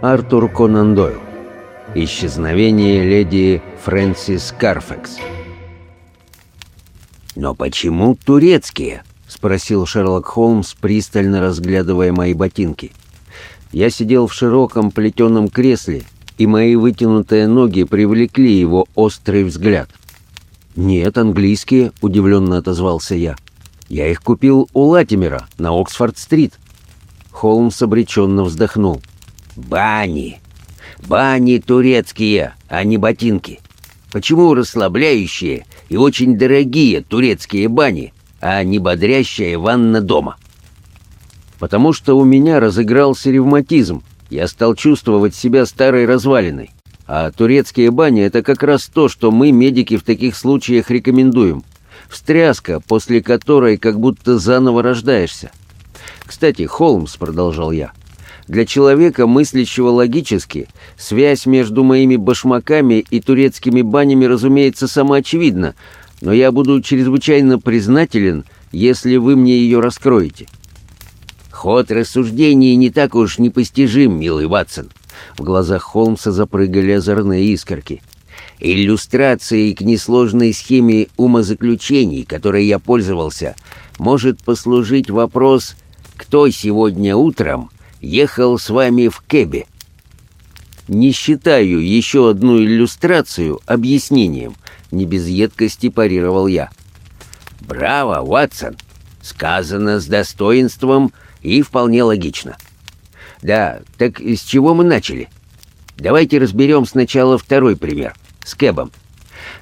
Артур Конан Дойл. Исчезновение леди Фрэнсис Карфекс. «Но почему турецкие?» — спросил Шерлок Холмс, пристально разглядывая мои ботинки. Я сидел в широком плетеном кресле, и мои вытянутые ноги привлекли его острый взгляд. «Нет, английские», — удивленно отозвался я. «Я их купил у Латимера на Оксфорд-стрит». Холмс обреченно вздохнул. «Бани! Бани турецкие, а не ботинки. Почему расслабляющие и очень дорогие турецкие бани, а не бодрящая ванна дома?» «Потому что у меня разыгрался ревматизм. Я стал чувствовать себя старой развалиной. А турецкие бани — это как раз то, что мы, медики, в таких случаях рекомендуем. Встряска, после которой как будто заново рождаешься. Кстати, Холмс, — продолжал я, — для человека, мыслящего логически, связь между моими башмаками и турецкими банями, разумеется, самоочевидна, но я буду чрезвычайно признателен, если вы мне ее раскроете. Ход рассуждений не так уж непостижим, милый Ватсон. В глазах Холмса запрыгали озорные искорки. Иллюстрацией к несложной схеме умозаключений, которой я пользовался, может послужить вопрос «Кто сегодня утром ехал с вами в кэбе?» Не считаю еще одну иллюстрацию объяснением, не без едкости парировал я. «Браво, Ватсон! Сказано с достоинством и вполне логично. Да, так с чего мы начали? Давайте разберем сначала второй пример, с кэбом.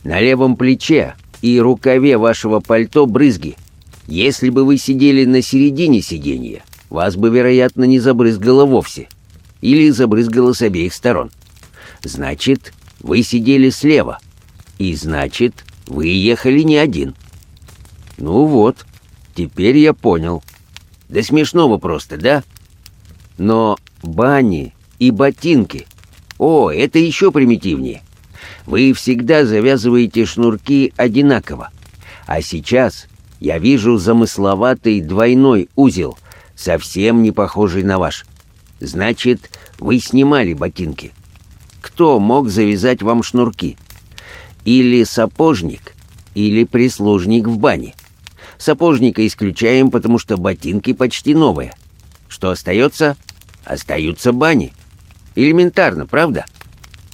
На левом плече и рукаве вашего пальто брызги. Если бы вы сидели на середине сиденья, вас бы, вероятно, не забрызгало вовсе. Или забрызгало с обеих сторон. Значит, вы сидели слева. И значит, вы ехали не один. Ну вот, теперь я понял. Да смешного просто, да? Но бани и ботинки. О, это еще примитивнее. Вы всегда завязываете шнурки одинаково. А сейчас я вижу замысловатый двойной узел, совсем не похожий на ваш. Значит, вы снимали ботинки. Кто мог завязать вам шнурки? Или сапожник, или прислужник в бане. Сапожника исключаем, потому что ботинки почти новые. Что остается? остаются бани. Элементарно, правда?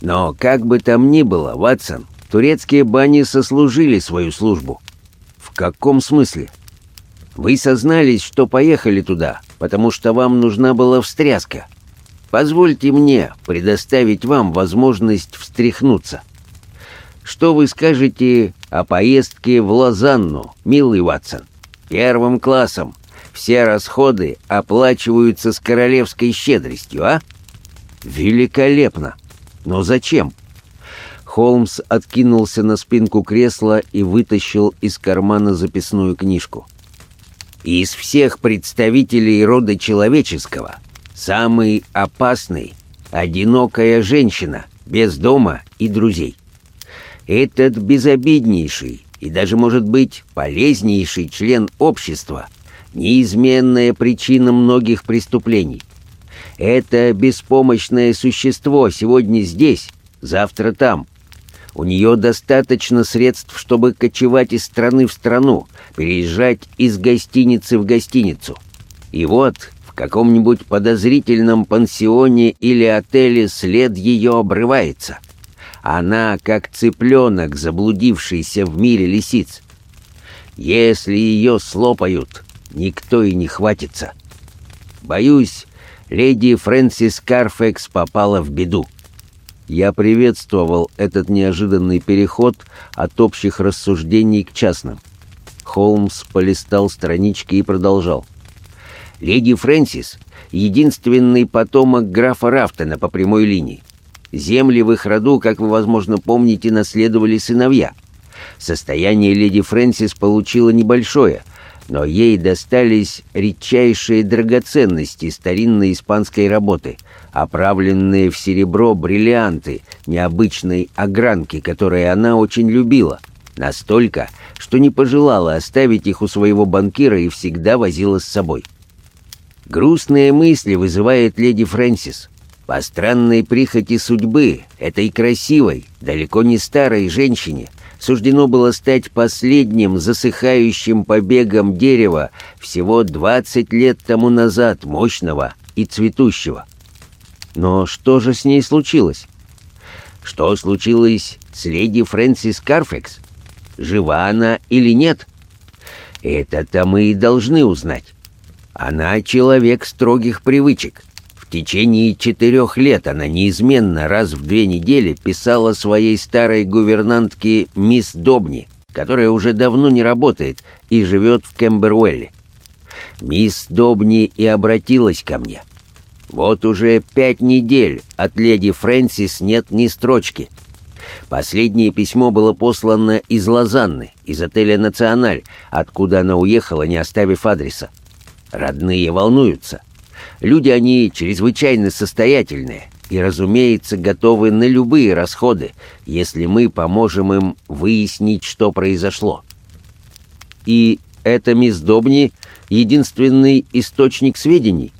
Но как бы там ни было, Ватсон, турецкие бани сослужили свою службу. В каком смысле? Вы сознались, что поехали туда, потому что вам нужна была встряска. Позвольте мне предоставить вам возможность встряхнуться. Что вы скажете о поездке в Лозанну, милый Ватсон? Первым классом, все расходы оплачиваются с королевской щедростью, а? Великолепно! Но зачем? Холмс откинулся на спинку кресла и вытащил из кармана записную книжку. Из всех представителей рода человеческого самый опасный — одинокая женщина, без дома и друзей. Этот безобиднейший и даже, может быть, полезнейший член общества неизменная причина многих преступлений. Это беспомощное существо сегодня здесь, завтра там. У нее достаточно средств, чтобы кочевать из страны в страну, переезжать из гостиницы в гостиницу. И вот в каком-нибудь подозрительном пансионе или отеле след ее обрывается. Она, как цыпленок, заблудившийся в мире лисиц. Если ее слопают, никто и не хватится. Боюсь, леди Фрэнсис Карфекс попала в беду. Я приветствовал этот неожиданный переход от общих рассуждений к частным. Холмс полистал странички и продолжал. «Леди Фрэнсис — единственный потомок графа Рафтона по прямой линии. Земли в их роду, как вы, возможно, помните, наследовали сыновья. Состояние леди Фрэнсис получило небольшое — но ей достались редчайшие драгоценности старинной испанской работы, оправленные в серебро бриллианты необычной огранки, которые она очень любила, настолько, что не пожелала оставить их у своего банкира и всегда возила с собой. Грустные мысли вызывает леди Фрэнсис. По странной прихоти судьбы, этой красивой, далеко не старой женщине, суждено было стать последним засыхающим побегом дерева всего 20 лет тому назад, мощного и цветущего. Но что же с ней случилось? Что случилось с леди Фрэнсис Карфекс? Жива она или нет? Это-то мы и должны узнать. Она человек строгих привычек. В течение четырех лет она неизменно раз в две недели писала своей старой гувернантке мисс Добни, которая уже давно не работает и живет в Кембервелле. Мисс Добни и обратилась ко мне. Вот уже пять недель от леди Фрэнсис нет ни строчки. Последнее письмо было послано из Лозанны, из отеля «Националь», откуда она уехала, не оставив адреса. Родные волнуются. Люди они чрезвычайно состоятельные и, разумеется, готовы на любые расходы, если мы поможем им выяснить, что произошло. И это мисс Добни — единственный источник сведений.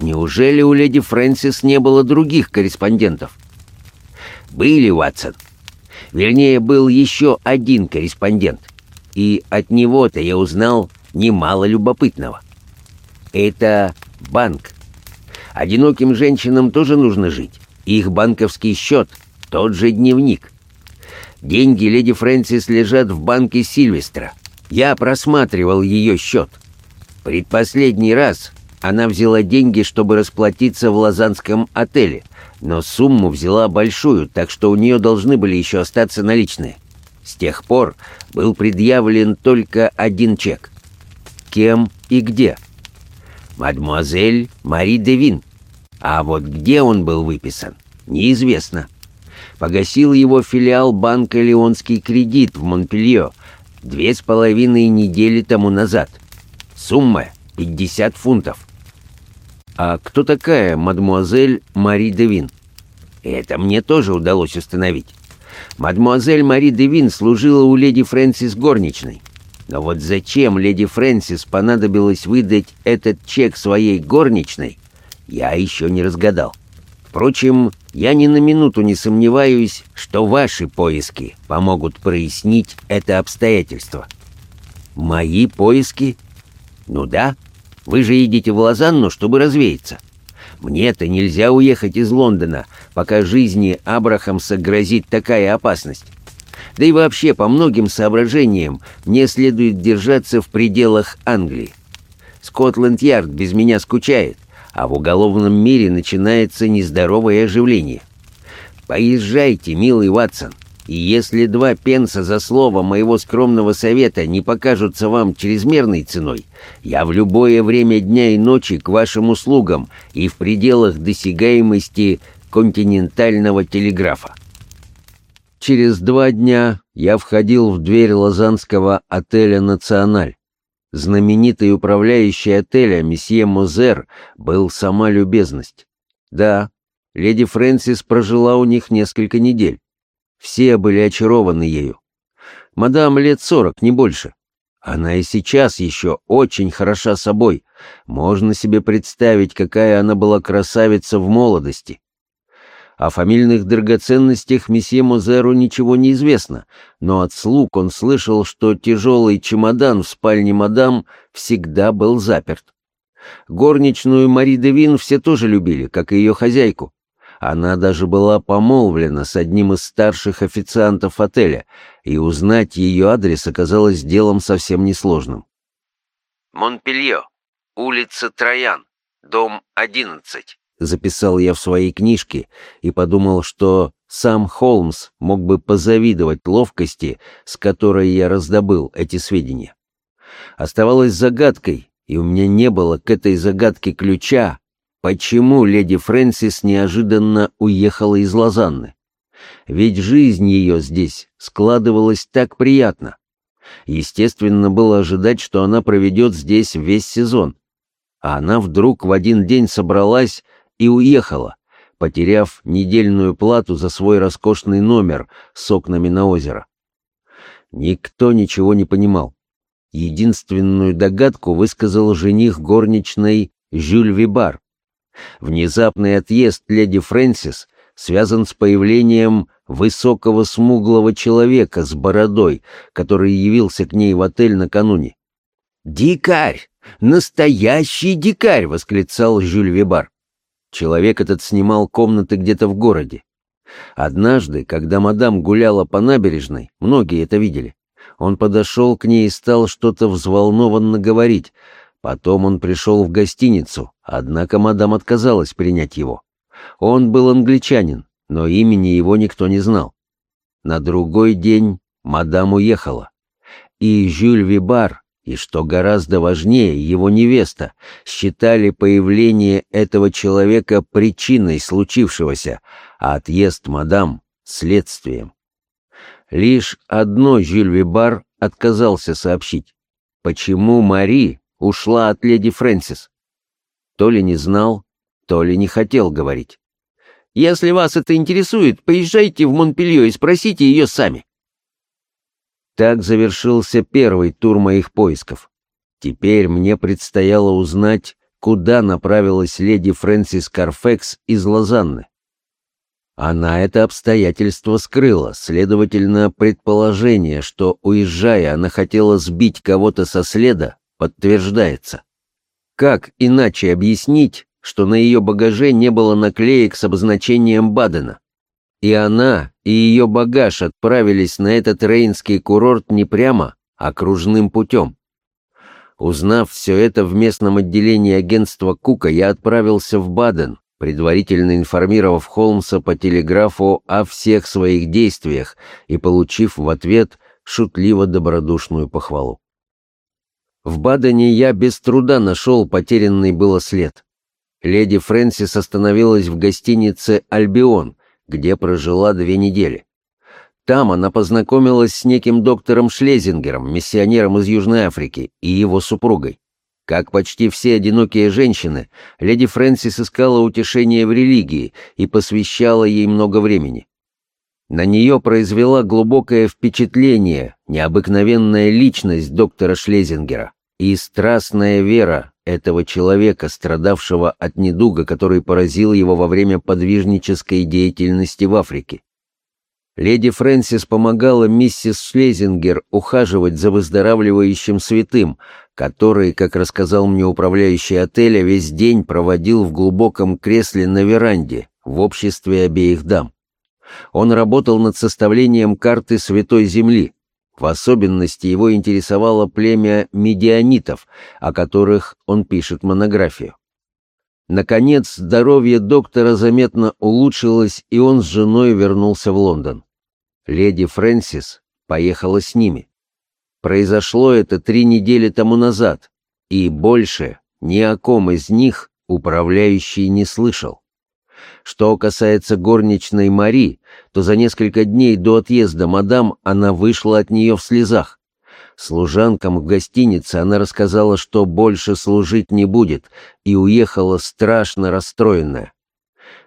Неужели у леди Фрэнсис не было других корреспондентов? Были, Ватсон. Вернее, был еще один корреспондент. И от него-то я узнал немало любопытного. Это банк. Одиноким женщинам тоже нужно жить. Их банковский счет, тот же дневник. Деньги леди Фрэнсис лежат в банке Сильвестра. Я просматривал ее счет. Предпоследний раз она взяла деньги, чтобы расплатиться в лазанском отеле, но сумму взяла большую, так что у нее должны были еще остаться наличные. С тех пор был предъявлен только один чек. Кем и где? Мадемуазель Мари Девин. А вот где он был выписан, неизвестно. Погасил его филиал банка «Леонский кредит» в Монпелье две с половиной недели тому назад. Сумма — 50 фунтов. А кто такая мадемуазель Мари Девин? Это мне тоже удалось установить. Мадемуазель Мари Девин служила у леди Фрэнсис горничной. Но вот зачем леди Фрэнсис понадобилось выдать этот чек своей горничной, я еще не разгадал. Впрочем, я ни на минуту не сомневаюсь, что ваши поиски помогут прояснить это обстоятельство. Мои поиски? Ну да, вы же едете в Лозанну, чтобы развеяться. Мне-то нельзя уехать из Лондона, пока жизни Абрахамса грозит такая опасность. Да и вообще, по многим соображениям, мне следует держаться в пределах Англии. Скотланд-Ярд без меня скучает, а в уголовном мире начинается нездоровое оживление. Поезжайте, милый Ватсон, и если два пенса за слово моего скромного совета не покажутся вам чрезмерной ценой, я в любое время дня и ночи к вашим услугам и в пределах досягаемости континентального телеграфа. Через два дня я входил в дверь лозанского отеля «Националь». Знаменитый управляющий отеля месье Мозер был сама любезность. Да, леди Фрэнсис прожила у них несколько недель. Все были очарованы ею. Мадам лет сорок, не больше. Она и сейчас еще очень хороша собой. Можно себе представить, какая она была красавица в молодости. О фамильных драгоценностях месье Мозеру ничего не известно, но от слуг он слышал, что тяжелый чемодан в спальне мадам всегда был заперт. Горничную Мари Девин все тоже любили, как и ее хозяйку. Она даже была помолвлена с одним из старших официантов отеля, и узнать ее адрес оказалось делом совсем несложным. «Монпелье, улица Троян, дом 11», — записал я в своей книжке и подумал, что сам Холмс мог бы позавидовать ловкости, с которой я раздобыл эти сведения. Оставалось загадкой, и у меня не было к этой загадке ключа, Почему леди Фрэнсис неожиданно уехала из Лозанны? Ведь жизнь ее здесь складывалась так приятно. Естественно, было ожидать, что она проведет здесь весь сезон. А она вдруг в один день собралась и уехала, потеряв недельную плату за свой роскошный номер с окнами на озеро. Никто ничего не понимал. Единственную догадку высказал жених горничной Жюль Вибар. Внезапный отъезд леди Фрэнсис связан с появлением высокого смуглого человека с бородой, который явился к ней в отель накануне. «Дикарь! Настоящий дикарь!» — восклицал Жюль Вебар. Человек этот снимал комнаты где-то в городе. Однажды, когда мадам гуляла по набережной, многие это видели, он подошел к ней и стал что-то взволнованно говорить. Потом он пришел в гостиницу, однако мадам отказалась принять его. Он был англичанин, но имени его никто не знал. На другой день мадам уехала. И Жюль Вибар, и, что гораздо важнее, его невеста, считали появление этого человека причиной случившегося, а отъезд мадам — следствием. Лишь одно Жюль Вибар отказался сообщить, почему Мари ушла от леди Фрэнсис. То ли не знал, то ли не хотел говорить. Если вас это интересует, поезжайте в Монпелье и спросите ее сами. Так завершился первый тур моих поисков. Теперь мне предстояло узнать, куда направилась леди Фрэнсис Карфекс из Лозанны. Она это обстоятельство скрыла, следовательно, предположение, что, уезжая, она хотела сбить кого-то со следа, подтверждается. Как иначе объяснить, что на ее багаже не было наклеек с обозначением Бадена? И она, и ее багаж отправились на этот рейнский курорт не прямо, а кружным путем. Узнав все это в местном отделении агентства Кука, я отправился в Баден, предварительно информировав Холмса по телеграфу о всех своих действиях и получив в ответ шутливо-добродушную похвалу. В Бадене я без труда нашел потерянный было след. Леди Фрэнсис остановилась в гостинице «Альбион», где прожила две недели. Там она познакомилась с неким доктором Шлезингером, миссионером из Южной Африки, и его супругой. Как почти все одинокие женщины, леди Фрэнсис искала утешение в религии и посвящала ей много времени. На нее произвела глубокое впечатление необыкновенная личность доктора Шлезингера и страстная вера этого человека, страдавшего от недуга, который поразил его во время подвижнической деятельности в Африке. Леди Фрэнсис помогала миссис Шлезингер ухаживать за выздоравливающим святым, который, как рассказал мне управляющий отеля, весь день проводил в глубоком кресле на веранде в обществе обеих дам. Он работал над составлением карты Святой Земли. В особенности его интересовало племя медианитов, о которых он пишет монографию. Наконец, здоровье доктора заметно улучшилось, и он с женой вернулся в Лондон. Леди Фрэнсис поехала с ними. Произошло это три недели тому назад, и больше ни о ком из них управляющий не слышал. Что касается горничной Мари, то за несколько дней до отъезда мадам она вышла от нее в слезах. Служанкам в гостинице она рассказала, что больше служить не будет, и уехала страшно расстроенная.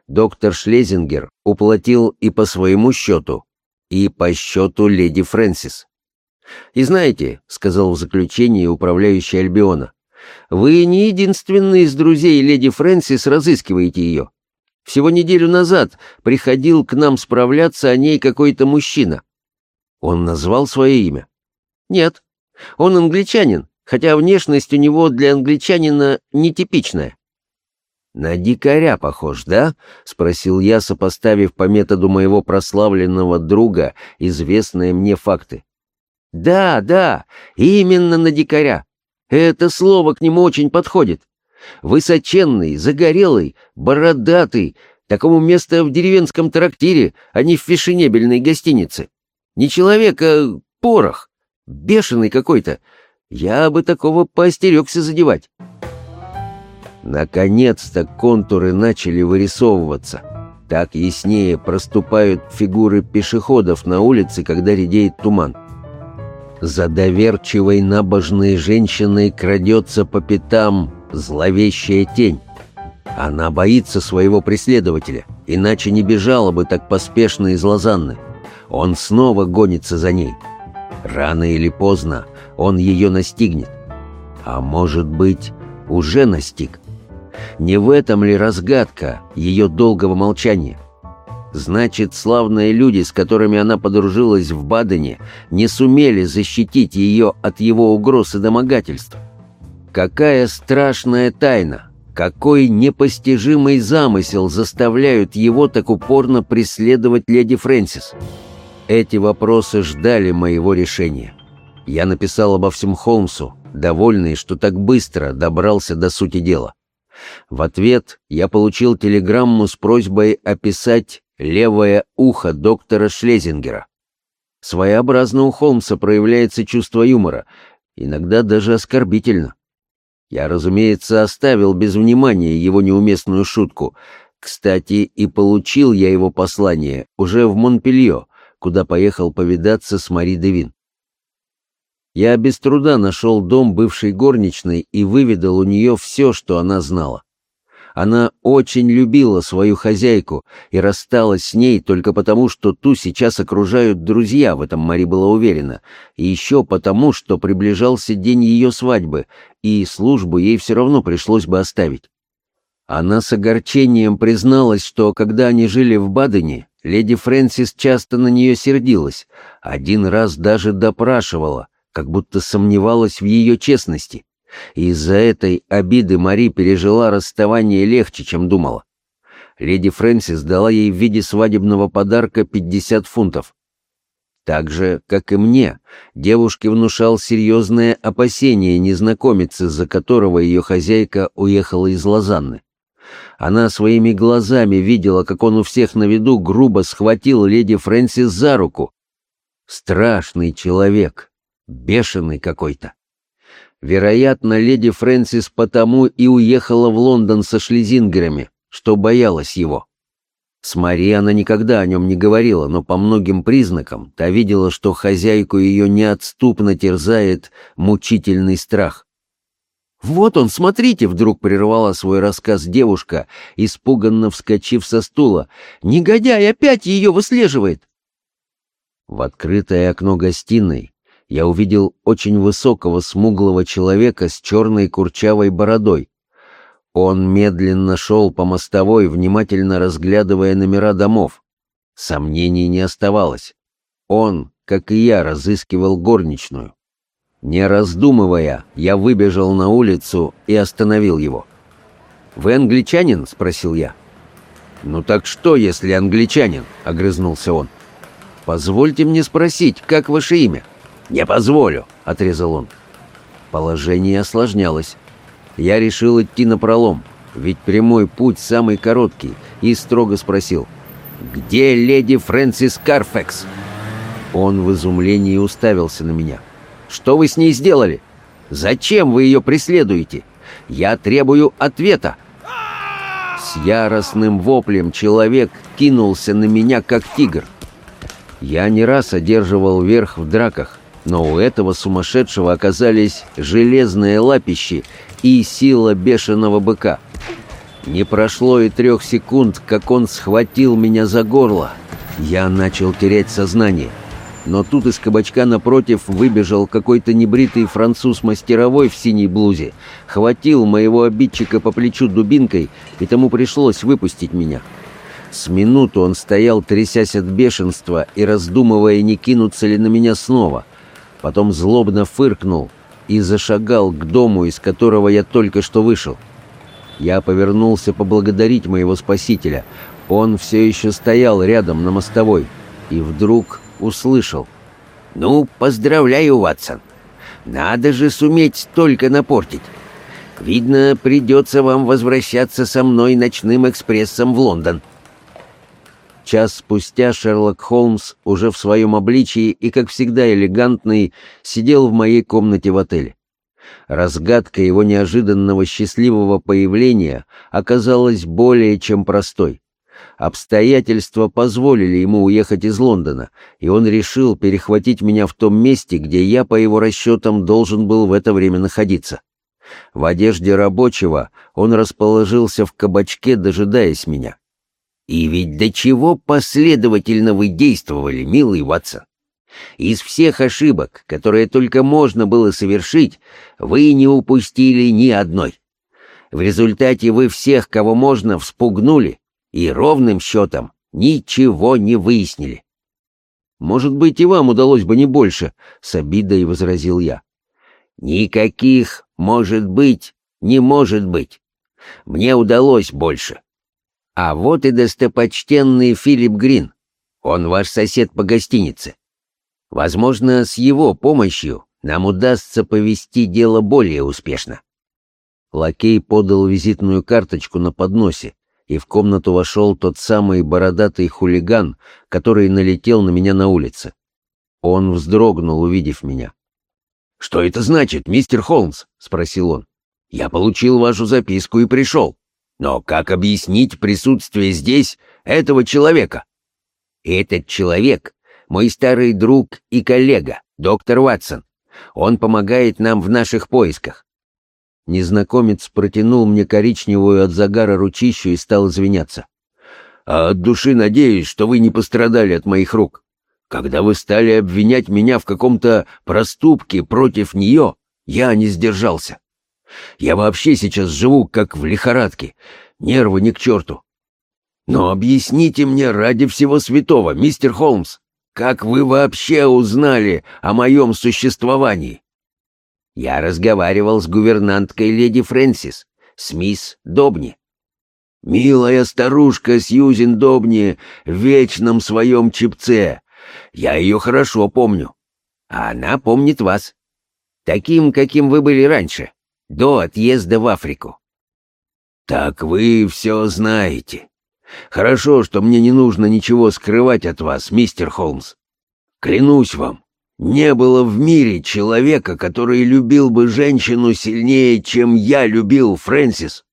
Доктор Шлезингер уплатил и по своему счету, и по счету леди Фрэнсис. «И знаете», — сказал в заключении управляющий Альбиона, «вы не единственный из друзей леди Фрэнсис разыскиваете ее. Всего неделю назад приходил к нам справляться о ней какой-то мужчина. Он назвал свое имя? Нет. Он англичанин, хотя внешность у него для англичанина нетипичная. «На дикаря похож, да?» — спросил я, сопоставив по методу моего прославленного друга известные мне факты. «Да, да, именно на дикаря. Это слово к нему очень подходит. Высоченный, загорелый, бородатый. Такому место в деревенском трактире, а не в фешенебельной гостинице. Не человек, а порох. Бешеный какой-то. Я бы такого поостерегся задевать». Наконец-то контуры начали вырисовываться. Так яснее проступают фигуры пешеходов на улице, когда редеет туман. За доверчивой набожной женщиной крадется по пятам зловещая тень. Она боится своего преследователя, иначе не бежала бы так поспешно из Лозанны. Он снова гонится за ней. Рано или поздно он ее настигнет. А может быть, уже настиг. Не в этом ли разгадка ее долгого молчания? Значит, славные люди, с которыми она подружилась в Бадене, не сумели защитить ее от его угроз и домогательств. Какая страшная тайна, какой непостижимый замысел заставляют его так упорно преследовать леди Фрэнсис? Эти вопросы ждали моего решения. Я написал обо всем Холмсу, довольный, что так быстро добрался до сути дела. В ответ я получил телеграмму с просьбой описать левое ухо доктора Шлезингера. Своеобразно у Холмса проявляется чувство юмора, иногда даже оскорбительно. Я, разумеется, оставил без внимания его неуместную шутку. Кстати, и получил я его послание уже в Монпелье, куда поехал повидаться с Мари Девин. Я без труда нашел дом бывшей горничной и выведал у нее все, что она знала. Она очень любила свою хозяйку и рассталась с ней только потому, что ту сейчас окружают друзья, в этом Мари была уверена, и еще потому, что приближался день ее свадьбы, и службу ей все равно пришлось бы оставить. Она с огорчением призналась, что когда они жили в Бадене, леди Фрэнсис часто на нее сердилась, один раз даже допрашивала, как будто сомневалась в ее честности. Из-за этой обиды Мари пережила расставание легче, чем думала. Леди Фрэнсис дала ей в виде свадебного подарка 50 фунтов. Так же, как и мне, девушке внушал серьезное опасение незнакомицы, за которого ее хозяйка уехала из Лозанны. Она своими глазами видела, как он у всех на виду грубо схватил леди Фрэнсис за руку. Страшный человек, бешеный какой-то. Вероятно, леди Фрэнсис потому и уехала в Лондон со шлезингерами, что боялась его. С Мари она никогда о нем не говорила, но по многим признакам та видела, что хозяйку ее неотступно терзает мучительный страх. «Вот он, смотрите!» — вдруг прервала свой рассказ девушка, испуганно вскочив со стула. «Негодяй опять ее выслеживает!» В открытое окно гостиной я увидел очень высокого смуглого человека с черной курчавой бородой. Он медленно шел по мостовой, внимательно разглядывая номера домов. Сомнений не оставалось. Он, как и я, разыскивал горничную. Не раздумывая, я выбежал на улицу и остановил его. «Вы англичанин?» — спросил я. «Ну так что, если англичанин?» — огрызнулся он. «Позвольте мне спросить, как ваше имя?» «Не позволю», — отрезал он. Положение осложнялось. Я решил идти на пролом, ведь прямой путь самый короткий, и строго спросил, «Где леди Фрэнсис Карфекс?» Он в изумлении уставился на меня. «Что вы с ней сделали? Зачем вы ее преследуете? Я требую ответа!» С яростным воплем человек кинулся на меня, как тигр. Я не раз одерживал верх в драках, но у этого сумасшедшего оказались железные лапищи и сила бешеного быка. Не прошло и трех секунд, как он схватил меня за горло. Я начал терять сознание. Но тут из кабачка напротив выбежал какой-то небритый француз-мастеровой в синей блузе, хватил моего обидчика по плечу дубинкой, и тому пришлось выпустить меня. С минуту он стоял, трясясь от бешенства и раздумывая, не кинуться ли на меня снова — потом злобно фыркнул и зашагал к дому, из которого я только что вышел. Я повернулся поблагодарить моего спасителя. Он все еще стоял рядом на мостовой и вдруг услышал. «Ну, поздравляю, Ватсон. Надо же суметь столько напортить. Видно, придется вам возвращаться со мной ночным экспрессом в Лондон». Час спустя Шерлок Холмс, уже в своем обличии и, как всегда, элегантный, сидел в моей комнате в отеле. Разгадка его неожиданного счастливого появления оказалась более чем простой. Обстоятельства позволили ему уехать из Лондона, и он решил перехватить меня в том месте, где я, по его расчетам, должен был в это время находиться. В одежде рабочего он расположился в кабачке, дожидаясь меня. И ведь до чего последовательно вы действовали, милый Ватсон. Из всех ошибок, которые только можно было совершить, вы не упустили ни одной. В результате вы всех, кого можно, вспугнули и ровным счетом ничего не выяснили. Может быть, и вам удалось бы не больше, — с обидой возразил я. Никаких «может быть» не может быть. Мне удалось больше. А вот и достопочтенный Филипп Грин. Он ваш сосед по гостинице. Возможно, с его помощью нам удастся повести дело более успешно. Лакей подал визитную карточку на подносе, и в комнату вошел тот самый бородатый хулиган, который налетел на меня на улице. Он вздрогнул, увидев меня. «Что это значит, мистер Холмс?» — спросил он. «Я получил вашу записку и пришел. Но как объяснить присутствие здесь этого человека?» «Этот человек — мой старый друг и коллега, доктор Ватсон. Он помогает нам в наших поисках. Незнакомец протянул мне коричневую от загара ручищу и стал извиняться. «А от души надеюсь, что вы не пострадали от моих рук. Когда вы стали обвинять меня в каком-то проступке против нее, я не сдержался. Я вообще сейчас живу как в лихорадке, нервы ни к черту. Но объясните мне ради всего святого, мистер Холмс, как вы вообще узнали о моем существовании?» Я разговаривал с гувернанткой леди Фрэнсис, с мисс Добни. «Милая старушка Сьюзен Добни в вечном своем чипце. Я ее хорошо помню. А она помнит вас. Таким, каким вы были раньше, до отъезда в Африку». «Так вы все знаете. Хорошо, что мне не нужно ничего скрывать от вас, мистер Холмс. Клянусь вам, не было в мире человека, который любил бы женщину сильнее, чем я любил Фрэнсис.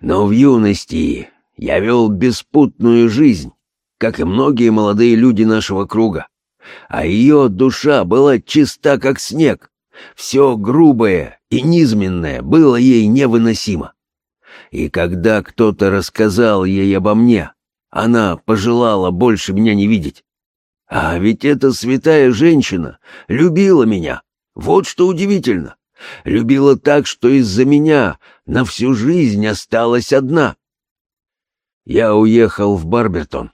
Но в юности я вел беспутную жизнь, как и многие молодые люди нашего круга. А ее душа была чиста, как снег. Все грубое и низменное было ей невыносимо. И когда кто-то рассказал ей обо мне, она пожелала больше меня не видеть. А ведь эта святая женщина любила меня. Вот что удивительно. Любила так, что из-за меня на всю жизнь осталась одна. Я уехал в Барбертон.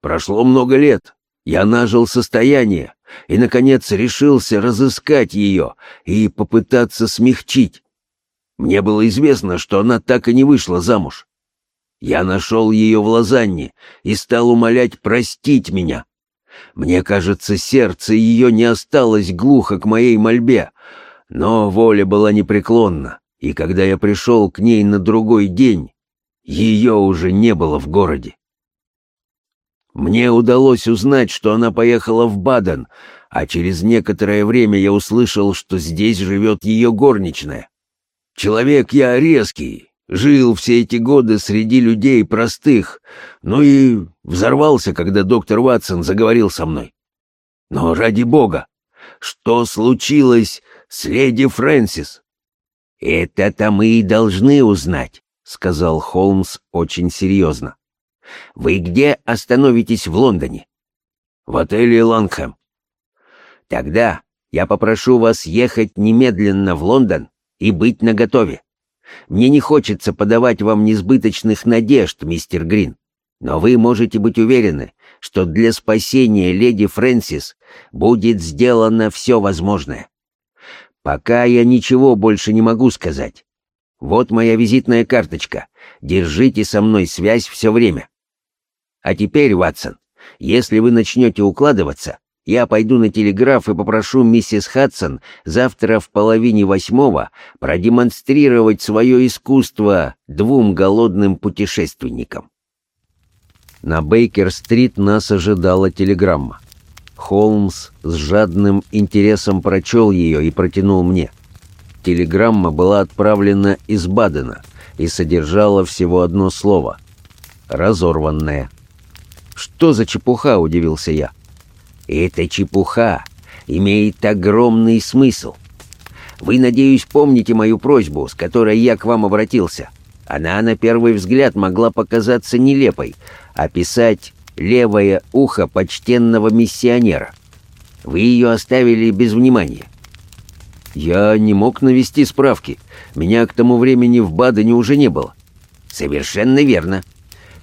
Прошло много лет. Я нажил состояние и, наконец, решился разыскать ее и попытаться смягчить. Мне было известно, что она так и не вышла замуж. Я нашел ее в Лозанне и стал умолять простить меня. Мне кажется, сердце ее не осталось глухо к моей мольбе, но воля была непреклонна, и когда я пришел к ней на другой день, ее уже не было в городе. Мне удалось узнать, что она поехала в Баден, а через некоторое время я услышал, что здесь живет ее горничная. Человек я резкий, Жил все эти годы среди людей простых, ну и взорвался, когда доктор Ватсон заговорил со мной. Но ради бога, что случилось с леди Фрэнсис? Это-то мы и должны узнать, сказал Холмс очень серьезно. Вы где остановитесь в Лондоне? В отеле Лангхэм. Тогда я попрошу вас ехать немедленно в Лондон и быть наготове. Мне не хочется подавать вам несбыточных надежд, мистер Грин, но вы можете быть уверены, что для спасения леди Фрэнсис будет сделано все возможное. Пока я ничего больше не могу сказать. Вот моя визитная карточка. Держите со мной связь все время. А теперь, Ватсон, если вы начнете укладываться, я пойду на телеграф и попрошу миссис Хадсон завтра в половине восьмого продемонстрировать свое искусство двум голодным путешественникам. На Бейкер-стрит нас ожидала телеграмма. Холмс с жадным интересом прочел ее и протянул мне. Телеграмма была отправлена из Бадена и содержала всего одно слово — «разорванная». «Что за чепуха?» — удивился я. Эта чепуха имеет огромный смысл. Вы, надеюсь, помните мою просьбу, с которой я к вам обратился. Она на первый взгляд могла показаться нелепой, описать левое ухо почтенного миссионера. Вы ее оставили без внимания. Я не мог навести справки. Меня к тому времени в Бадене уже не было. Совершенно верно.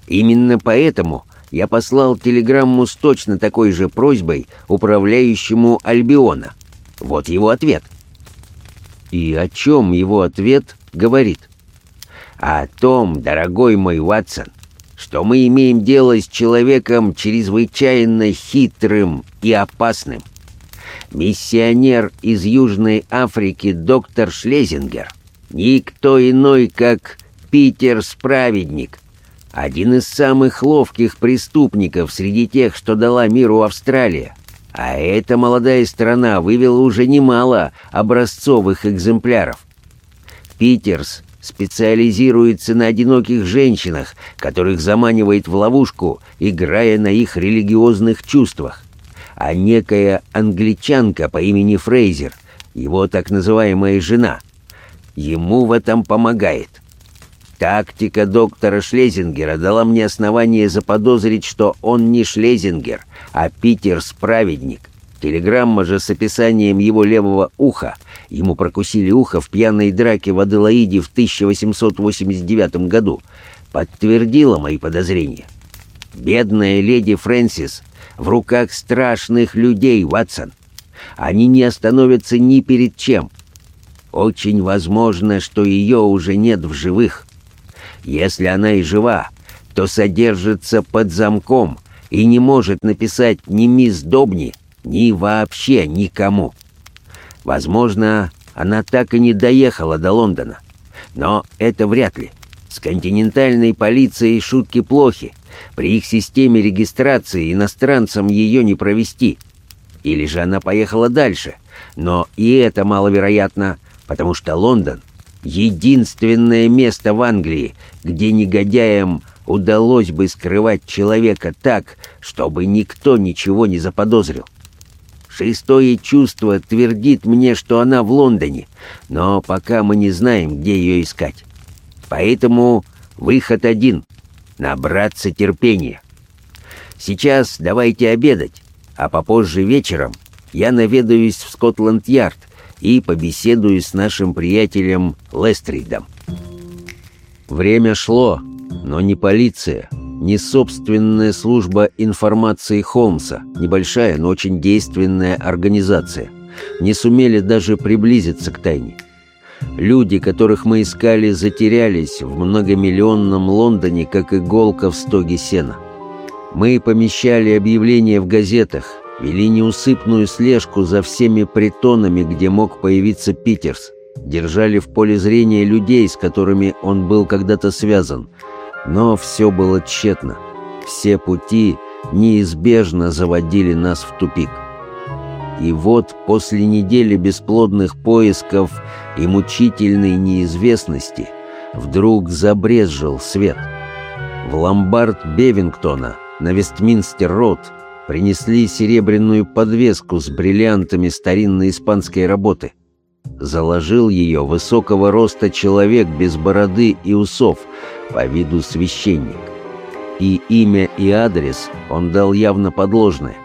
Именно поэтому я послал телеграмму с точно такой же просьбой управляющему Альбиона. Вот его ответ. И о чем его ответ говорит? О том, дорогой мой Ватсон, что мы имеем дело с человеком чрезвычайно хитрым и опасным. Миссионер из Южной Африки доктор Шлезингер, никто иной, как Питер Справедник, один из самых ловких преступников среди тех, что дала миру Австралия. А эта молодая страна вывела уже немало образцовых экземпляров. Питерс специализируется на одиноких женщинах, которых заманивает в ловушку, играя на их религиозных чувствах. А некая англичанка по имени Фрейзер, его так называемая жена, ему в этом помогает. Тактика доктора Шлезингера дала мне основание заподозрить, что он не Шлезингер, а Питер-справедник. Телеграмма же с описанием его левого уха. Ему прокусили ухо в пьяной драке в Аделаиде в 1889 году. Подтвердила мои подозрения. Бедная леди Фрэнсис в руках страшных людей, Ватсон. Они не остановятся ни перед чем. Очень возможно, что ее уже нет в живых. Если она и жива, то содержится под замком и не может написать ни мисс Добни, ни вообще никому. Возможно, она так и не доехала до Лондона. Но это вряд ли. С континентальной полицией шутки плохи. При их системе регистрации иностранцам ее не провести. Или же она поехала дальше. Но и это маловероятно, потому что Лондон — единственное место в Англии, где негодяям удалось бы скрывать человека так, чтобы никто ничего не заподозрил. Шестое чувство твердит мне, что она в Лондоне, но пока мы не знаем, где ее искать. Поэтому выход один — набраться терпения. Сейчас давайте обедать, а попозже вечером я наведаюсь в Скотланд-Ярд и побеседую с нашим приятелем Лестридом. Время шло, но не полиция, не собственная служба информации Холмса, небольшая, но очень действенная организация, не сумели даже приблизиться к тайне. Люди, которых мы искали, затерялись в многомиллионном Лондоне, как иголка в стоге сена. Мы помещали объявления в газетах, вели неусыпную слежку за всеми притонами, где мог появиться Питерс, держали в поле зрения людей, с которыми он был когда-то связан – но все было тщетно. Все пути неизбежно заводили нас в тупик. И вот после недели бесплодных поисков и мучительной неизвестности вдруг забрезжил свет. В ломбард Бевингтона на Вестминстер-Род принесли серебряную подвеску с бриллиантами старинной испанской работы. Заложил ее высокого роста человек без бороды и усов — по виду священник. И имя и адрес он дал явно подложное.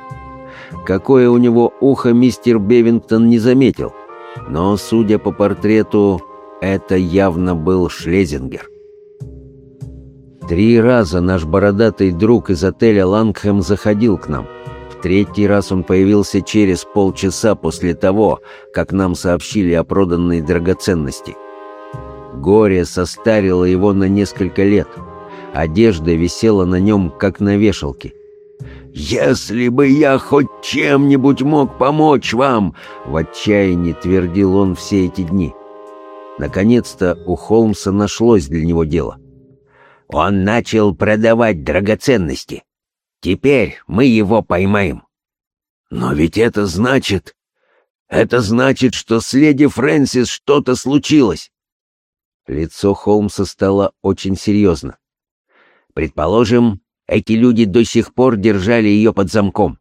Какое у него ухо мистер Бевингтон не заметил, но, судя по портрету, это явно был Шлезингер. Три раза наш бородатый друг из отеля «Лангхэм» заходил к нам. В третий раз он появился через полчаса после того, как нам сообщили о проданной драгоценности – Горе состарило его на несколько лет. Одежда висела на нем, как на вешалке. «Если бы я хоть чем-нибудь мог помочь вам!» — в отчаянии твердил он все эти дни. Наконец-то у Холмса нашлось для него дело. Он начал продавать драгоценности. Теперь мы его поймаем. Но ведь это значит... Это значит, что с леди Фрэнсис что-то случилось. Лицо Холмса стало очень серьезно. «Предположим, эти люди до сих пор держали ее под замком.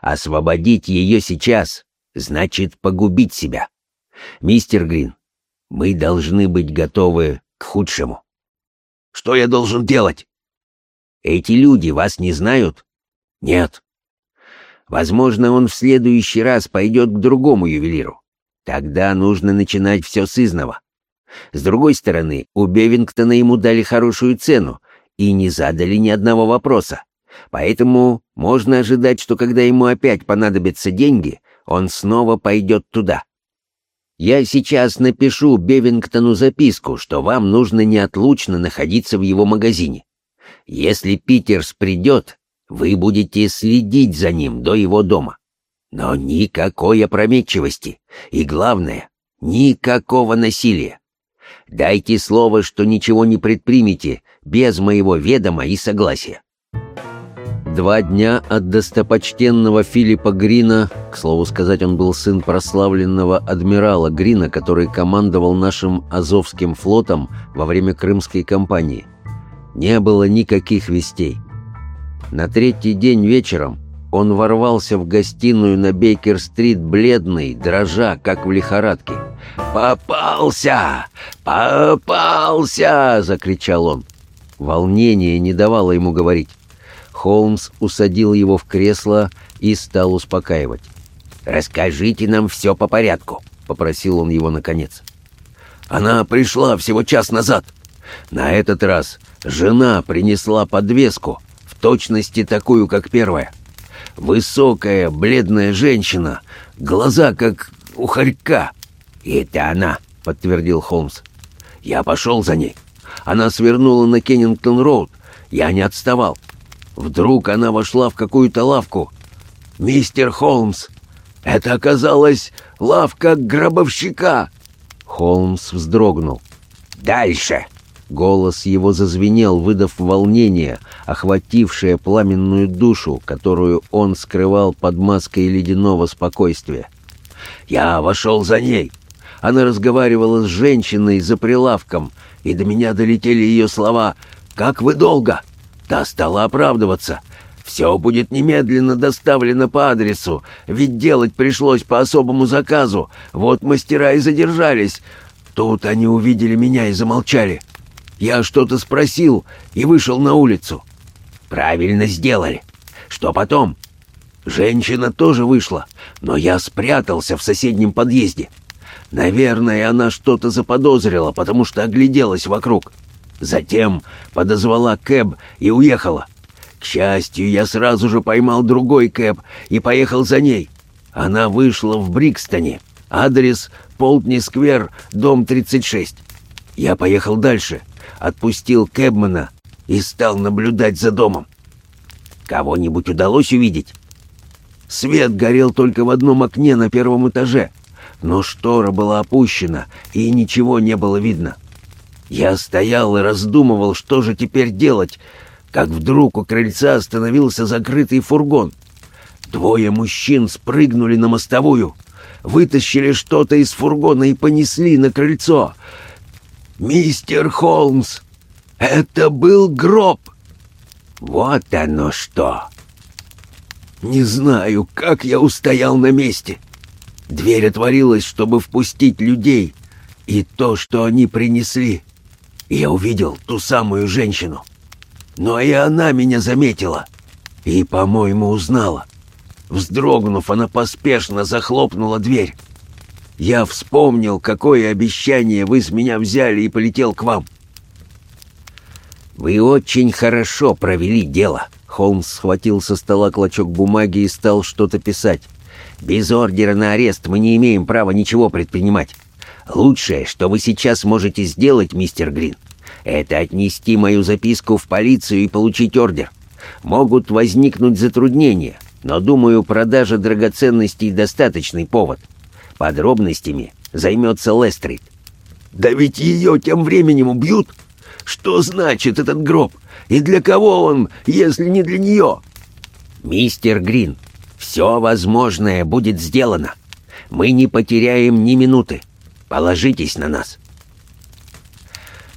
Освободить ее сейчас значит погубить себя. Мистер Грин, мы должны быть готовы к худшему». «Что я должен делать?» «Эти люди вас не знают?» «Нет». «Возможно, он в следующий раз пойдет к другому ювелиру. Тогда нужно начинать все с изного. С другой стороны, у Бевингтона ему дали хорошую цену и не задали ни одного вопроса. Поэтому можно ожидать, что когда ему опять понадобятся деньги, он снова пойдет туда. Я сейчас напишу Бевингтону записку, что вам нужно неотлучно находиться в его магазине. Если Питерс придет, вы будете следить за ним до его дома. Но никакой опрометчивости. И главное, никакого насилия. Дайте слово, что ничего не предпримете без моего ведома и согласия. Два дня от достопочтенного Филиппа Грина, к слову сказать, он был сын прославленного адмирала Грина, который командовал нашим Азовским флотом во время Крымской кампании. Не было никаких вестей. На третий день вечером он ворвался в гостиную на Бейкер-стрит бледный, дрожа, как в лихорадке. «Попался! Попался!» — закричал он. Волнение не давало ему говорить. Холмс усадил его в кресло и стал успокаивать. «Расскажите нам все по порядку», — попросил он его наконец. «Она пришла всего час назад. На этот раз жена принесла подвеску, в точности такую, как первая. Высокая, бледная женщина, глаза как у хорька». «Это она», — подтвердил Холмс. «Я пошел за ней. Она свернула на Кеннингтон-роуд. Я не отставал. Вдруг она вошла в какую-то лавку. «Мистер Холмс, это оказалась лавка гробовщика!» Холмс вздрогнул. «Дальше!» Голос его зазвенел, выдав волнение, охватившее пламенную душу, которую он скрывал под маской ледяного спокойствия. «Я вошел за ней. Она разговаривала с женщиной за прилавком, и до меня долетели ее слова «Как вы долго?» Та стала оправдываться. «Все будет немедленно доставлено по адресу, ведь делать пришлось по особому заказу. Вот мастера и задержались. Тут они увидели меня и замолчали. Я что-то спросил и вышел на улицу. Правильно сделали. Что потом? Женщина тоже вышла, но я спрятался в соседнем подъезде. Наверное, она что-то заподозрила, потому что огляделась вокруг. Затем подозвала Кэб и уехала. К счастью, я сразу же поймал другой Кэб и поехал за ней. Она вышла в Брикстоне. Адрес Полтни-сквер, дом 36. Я поехал дальше, отпустил Кэбмана и стал наблюдать за домом. Кого-нибудь удалось увидеть? Свет горел только в одном окне на первом этаже, но штора была опущена, и ничего не было видно. Я стоял и раздумывал, что же теперь делать, как вдруг у крыльца остановился закрытый фургон. Двое мужчин спрыгнули на мостовую, вытащили что-то из фургона и понесли на крыльцо. «Мистер Холмс, это был гроб!» «Вот оно что!» Не знаю, как я устоял на месте. Дверь отворилась, чтобы впустить людей, и то, что они принесли я увидел ту самую женщину. Но и она меня заметила и, по-моему, узнала. Вздрогнув, она поспешно захлопнула дверь. Я вспомнил, какое обещание вы с меня взяли и полетел к вам. «Вы очень хорошо провели дело», — Холмс схватил со стола клочок бумаги и стал что-то писать. «Без ордера на арест мы не имеем права ничего предпринимать. Лучшее, что вы сейчас можете сделать, мистер Грин, это отнести мою записку в полицию и получить ордер. Могут возникнуть затруднения, но, думаю, продажа драгоценностей — достаточный повод. Подробностями займется Лестрид. «Да ведь ее тем временем убьют! Что значит этот гроб? И для кого он, если не для нее?» «Мистер Грин, все возможное будет сделано. Мы не потеряем ни минуты. Положитесь на нас».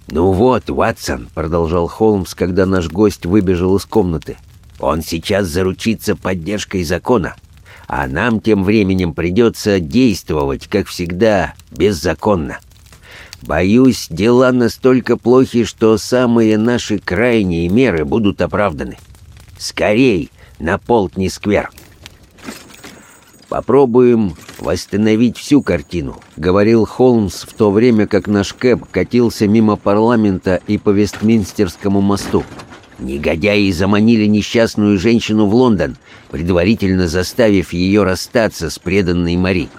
«Ну вот, Ватсон», — продолжал Холмс, когда наш гость выбежал из комнаты, — «он сейчас заручится поддержкой закона, а нам тем временем придется действовать, как всегда, беззаконно. Боюсь, дела настолько плохи, что самые наши крайние меры будут оправданы. Скорей на Полтни-сквер!» Попробуем восстановить всю картину», — говорил Холмс в то время, как наш Кэп катился мимо парламента и по Вестминстерскому мосту. Негодяи заманили несчастную женщину в Лондон, предварительно заставив ее расстаться с преданной Мари.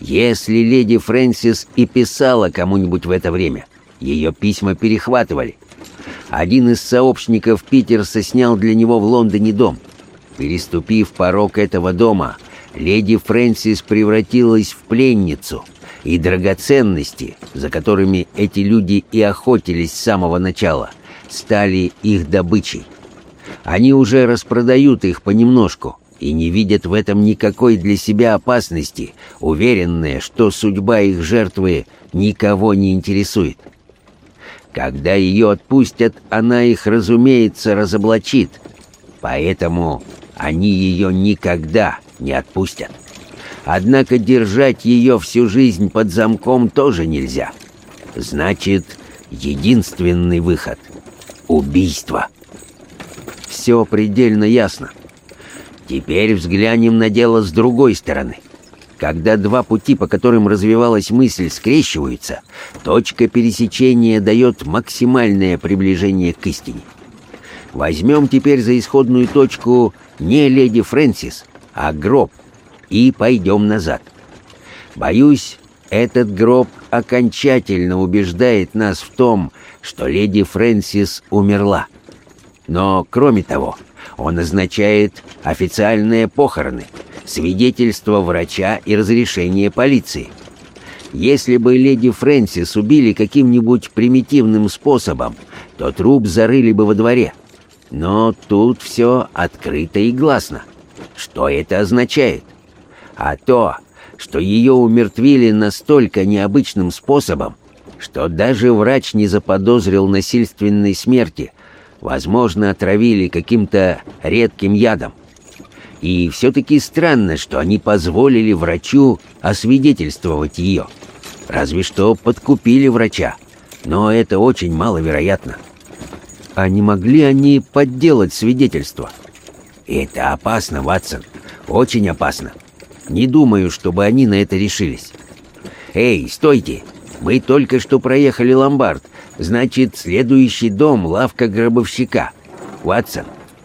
Если леди Фрэнсис и писала кому-нибудь в это время, ее письма перехватывали. Один из сообщников Питерса снял для него в Лондоне дом. Переступив порог этого дома, леди Фрэнсис превратилась в пленницу, и драгоценности, за которыми эти люди и охотились с самого начала, стали их добычей. Они уже распродают их понемножку и не видят в этом никакой для себя опасности, уверенные, что судьба их жертвы никого не интересует. Когда ее отпустят, она их, разумеется, разоблачит, поэтому они ее никогда не отпустят. Однако держать ее всю жизнь под замком тоже нельзя. Значит, единственный выход — убийство. Все предельно ясно. Теперь взглянем на дело с другой стороны. Когда два пути, по которым развивалась мысль, скрещиваются, точка пересечения дает максимальное приближение к истине. Возьмем теперь за исходную точку не леди Фрэнсис, а гроб, и пойдем назад. Боюсь, этот гроб окончательно убеждает нас в том, что леди Фрэнсис умерла. Но, кроме того, он означает официальные похороны, свидетельство врача и разрешение полиции. Если бы леди Фрэнсис убили каким-нибудь примитивным способом, то труп зарыли бы во дворе. Но тут все открыто и гласно. Что это означает? А то, что ее умертвили настолько необычным способом, что даже врач не заподозрил насильственной смерти, возможно, отравили каким-то редким ядом. И все-таки странно, что они позволили врачу освидетельствовать ее. Разве что подкупили врача, но это очень маловероятно. А не могли они подделать свидетельство? — это опасно, Ватсон. Очень опасно. Не думаю, чтобы они на это решились. Эй, стойте! Мы только что проехали ломбард. Значит, следующий дом — лавка гробовщика. Ватсон,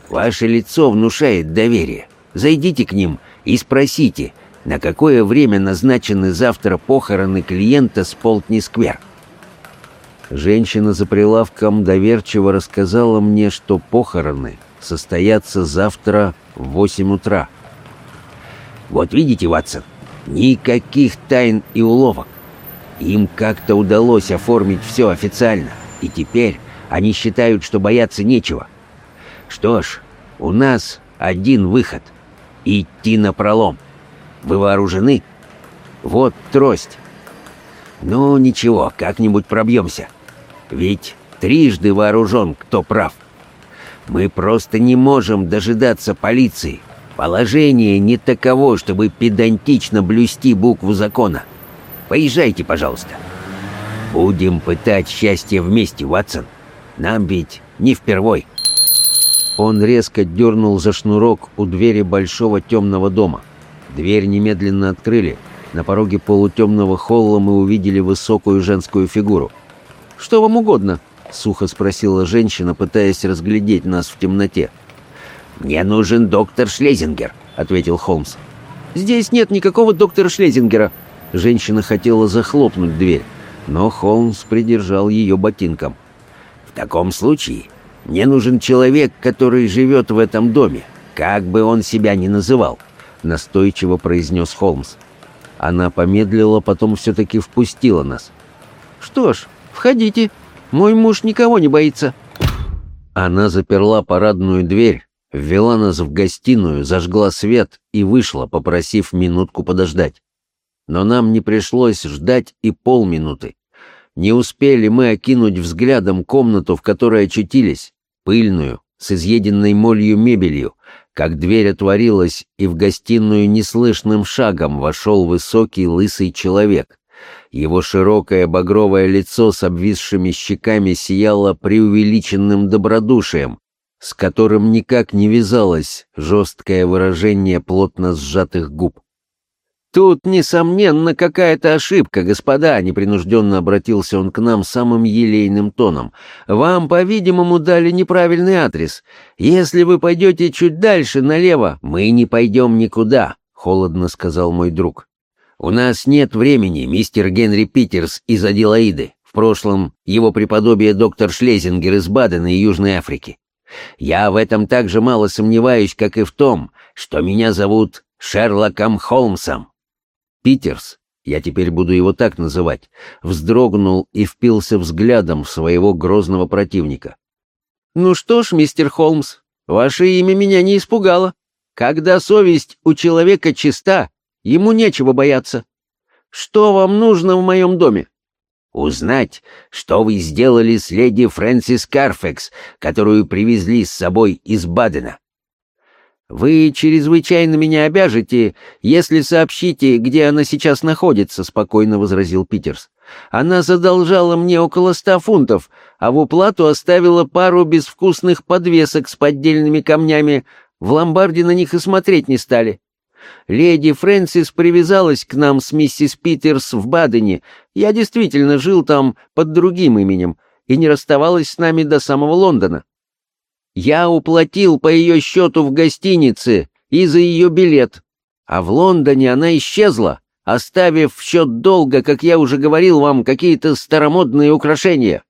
ваше лицо внушает доверие. Зайдите к ним и спросите, на какое время назначены завтра похороны клиента с Полтни-сквер. Женщина за прилавком доверчиво рассказала мне, что похороны — состояться завтра в восемь утра. Вот видите, Ватсон, никаких тайн и уловок. Им как-то удалось оформить все официально, и теперь они считают, что бояться нечего. Что ж, у нас один выход — идти на пролом. Вы вооружены? Вот трость. Ну, ничего, как-нибудь пробьемся. Ведь трижды вооружен, кто прав. Мы просто не можем дожидаться полиции. Положение не таково, чтобы педантично блюсти букву закона. Поезжайте, пожалуйста. Будем пытать счастье вместе, Ватсон. Нам ведь не впервой. Он резко дернул за шнурок у двери большого темного дома. Дверь немедленно открыли. На пороге полутемного холла мы увидели высокую женскую фигуру. «Что вам угодно?» — сухо спросила женщина, пытаясь разглядеть нас в темноте. «Мне нужен доктор Шлезингер», — ответил Холмс. «Здесь нет никакого доктора Шлезингера». Женщина хотела захлопнуть дверь, но Холмс придержал ее ботинком. «В таком случае мне нужен человек, который живет в этом доме, как бы он себя ни называл», — настойчиво произнес Холмс. Она помедлила, потом все-таки впустила нас. «Что ж, входите», мой муж никого не боится». Она заперла парадную дверь, ввела нас в гостиную, зажгла свет и вышла, попросив минутку подождать. Но нам не пришлось ждать и полминуты. Не успели мы окинуть взглядом комнату, в которой очутились, пыльную, с изъеденной молью мебелью, как дверь отворилась, и в гостиную неслышным шагом вошел высокий лысый человек. Его широкое багровое лицо с обвисшими щеками сияло преувеличенным добродушием, с которым никак не вязалось жесткое выражение плотно сжатых губ. «Тут, несомненно, какая-то ошибка, господа», — непринужденно обратился он к нам самым елейным тоном. «Вам, по-видимому, дали неправильный адрес. Если вы пойдете чуть дальше, налево, мы не пойдем никуда», — холодно сказал мой друг. «У нас нет времени, мистер Генри Питерс из Аделаиды. В прошлом его преподобие доктор Шлезингер из Бадена и Южной Африки. Я в этом так же мало сомневаюсь, как и в том, что меня зовут Шерлоком Холмсом. Питерс, я теперь буду его так называть, вздрогнул и впился взглядом в своего грозного противника. «Ну что ж, мистер Холмс, ваше имя меня не испугало. Когда совесть у человека чиста, ему нечего бояться. Что вам нужно в моем доме?» «Узнать, что вы сделали с леди Фрэнсис Карфекс, которую привезли с собой из Бадена. «Вы чрезвычайно меня обяжете, если сообщите, где она сейчас находится», — спокойно возразил Питерс. «Она задолжала мне около ста фунтов, а в уплату оставила пару безвкусных подвесок с поддельными камнями. В ломбарде на них и смотреть не стали. Леди Фрэнсис привязалась к нам с миссис Питерс в Бадене. Я действительно жил там под другим именем и не расставалась с нами до самого Лондона. Я уплатил по ее счету в гостинице и за ее билет. А в Лондоне она исчезла, оставив в счет долга, как я уже говорил вам, какие-то старомодные украшения.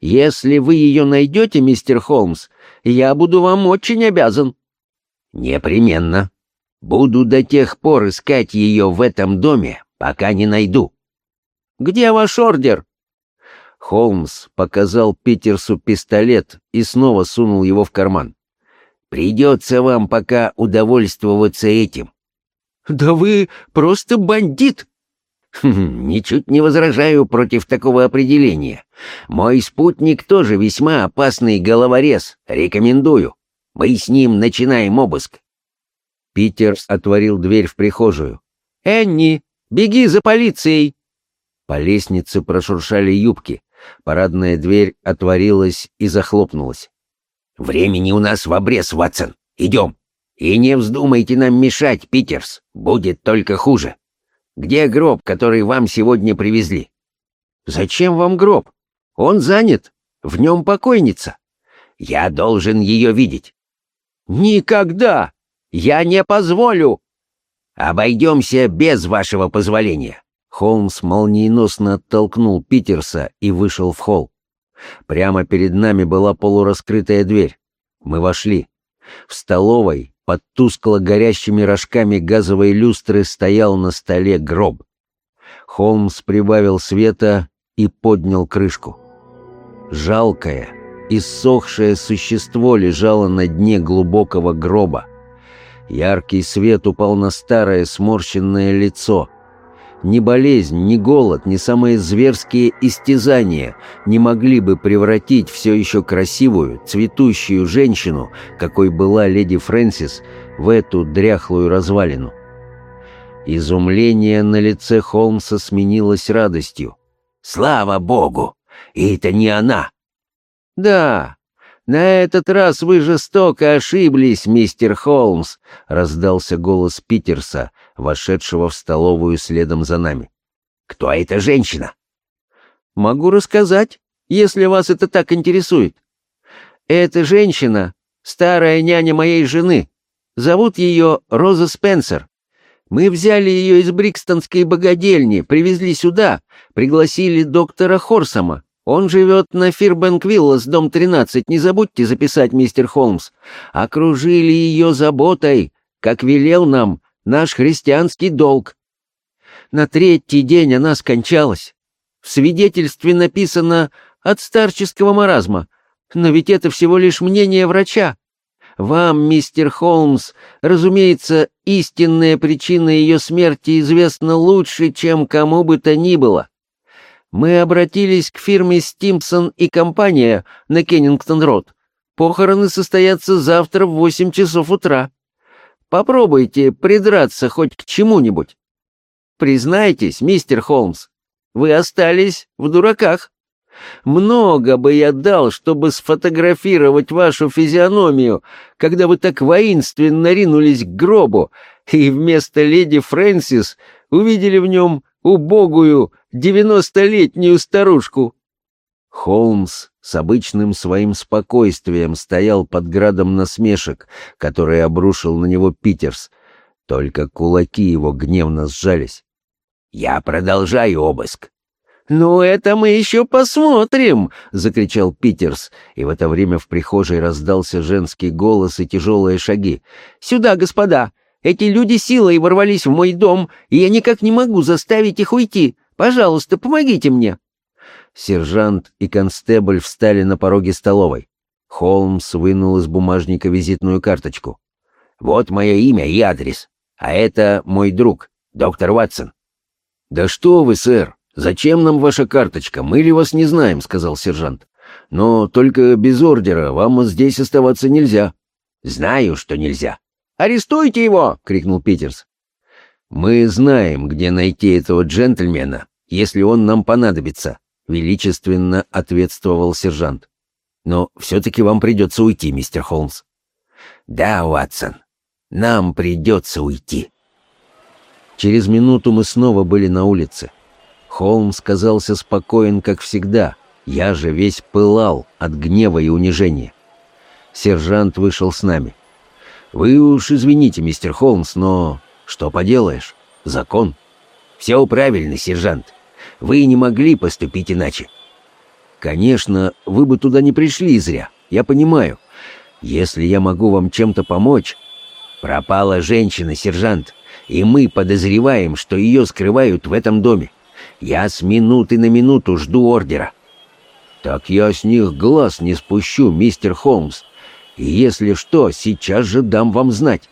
Если вы ее найдете, мистер Холмс, я буду вам очень обязан. Непременно. Буду до тех пор искать ее в этом доме, пока не найду. Где ваш ордер? Холмс показал Питерсу пистолет и снова сунул его в карман. «Придется вам пока удовольствоваться этим». «Да вы просто бандит!» хм, «Ничуть не возражаю против такого определения. Мой спутник тоже весьма опасный головорез. Рекомендую. Мы с ним начинаем обыск». Питерс отворил дверь в прихожую. «Энни, беги за полицией!» По лестнице прошуршали юбки. Парадная дверь отворилась и захлопнулась. «Времени у нас в обрез, Ватсон. Идем. И не вздумайте нам мешать, Питерс. Будет только хуже. Где гроб, который вам сегодня привезли?» «Зачем вам гроб? Он занят. В нем покойница». «Я должен ее видеть». «Никогда! Я не позволю!» «Обойдемся без вашего позволения. Холмс молниеносно оттолкнул Питерса и вышел в холл. Прямо перед нами была полураскрытая дверь. Мы вошли. В столовой под тускло горящими рожками газовой люстры стоял на столе гроб. Холмс прибавил света и поднял крышку. Жалкое, иссохшее существо лежало на дне глубокого гроба. Яркий свет упал на старое сморщенное лицо — ни болезнь, ни голод, ни самые зверские истязания не могли бы превратить все еще красивую, цветущую женщину, какой была леди Фрэнсис, в эту дряхлую развалину. Изумление на лице Холмса сменилось радостью. «Слава Богу! И это не она!» «Да, на этот раз вы жестоко ошиблись, мистер Холмс», — раздался голос Питерса, вошедшего в столовую следом за нами. «Кто эта женщина?» «Могу рассказать, если вас это так интересует. Эта женщина — старая няня моей жены. Зовут ее Роза Спенсер. Мы взяли ее из Брикстонской богадельни, привезли сюда, пригласили доктора Хорсома. Он живет на Фирбенк-Виллас, дом 13, не забудьте записать, мистер Холмс. Окружили ее заботой, как велел нам наш христианский долг. На третий день она скончалась. В свидетельстве написано «от старческого маразма», но ведь это всего лишь мнение врача. Вам, мистер Холмс, разумеется, истинная причина ее смерти известна лучше, чем кому бы то ни было. Мы обратились к фирме «Стимпсон и компания» на Кеннингтон-Род. Похороны состоятся завтра в восемь часов утра. Попробуйте придраться хоть к чему-нибудь. Признайтесь, мистер Холмс, вы остались в дураках. Много бы я дал, чтобы сфотографировать вашу физиономию, когда вы так воинственно ринулись к гробу, и вместо леди Фрэнсис увидели в нем убогую девяностолетнюю старушку. Холмс с обычным своим спокойствием стоял под градом насмешек, который обрушил на него Питерс. Только кулаки его гневно сжались. «Я продолжаю обыск. «Ну, это мы еще посмотрим!» — закричал Питерс, и в это время в прихожей раздался женский голос и тяжелые шаги. «Сюда, господа! Эти люди силой ворвались в мой дом, и я никак не могу заставить их уйти. Пожалуйста, помогите мне!» Сержант и констебль встали на пороге столовой. Холмс вынул из бумажника визитную карточку. «Вот мое имя и адрес. А это мой друг, доктор Ватсон». «Да что вы, сэр! Зачем нам ваша карточка? Мы ли вас не знаем?» — сказал сержант. «Но только без ордера вам здесь оставаться нельзя». «Знаю, что нельзя». «Арестуйте его!» — крикнул Питерс. «Мы знаем, где найти этого джентльмена, если он нам понадобится», — величественно ответствовал сержант. «Но все-таки вам придется уйти, мистер Холмс». «Да, Уатсон, нам придется уйти». Через минуту мы снова были на улице. Холмс казался спокоен, как всегда. Я же весь пылал от гнева и унижения. Сержант вышел с нами. «Вы уж извините, мистер Холмс, но что поделаешь? Закон». «Все правильно, сержант. Вы не могли поступить иначе». «Конечно, вы бы туда не пришли зря, я понимаю. Если я могу вам чем-то помочь...» «Пропала женщина, сержант, и мы подозреваем, что ее скрывают в этом доме. Я с минуты на минуту жду ордера». «Так я с них глаз не спущу, мистер Холмс. И если что, сейчас же дам вам знать».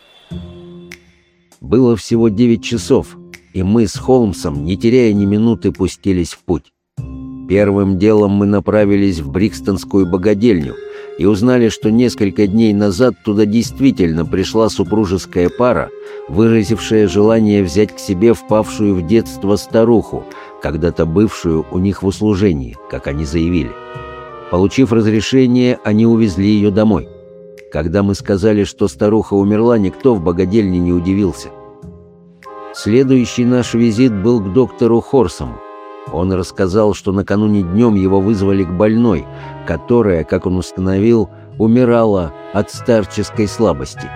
Было всего девять часов, и мы с Холмсом, не теряя ни минуты, пустились в путь. Первым делом мы направились в Брикстонскую богадельню и узнали, что несколько дней назад туда действительно пришла супружеская пара, выразившая желание взять к себе впавшую в детство старуху, когда-то бывшую у них в услужении, как они заявили. Получив разрешение, они увезли ее домой. Когда мы сказали, что старуха умерла, никто в богадельне не удивился. Следующий наш визит был к доктору Хорсому. Он рассказал, что накануне днем его вызвали к больной, которая, как он установил, умирала от старческой слабости.